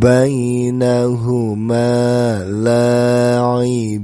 بينهما لاعبين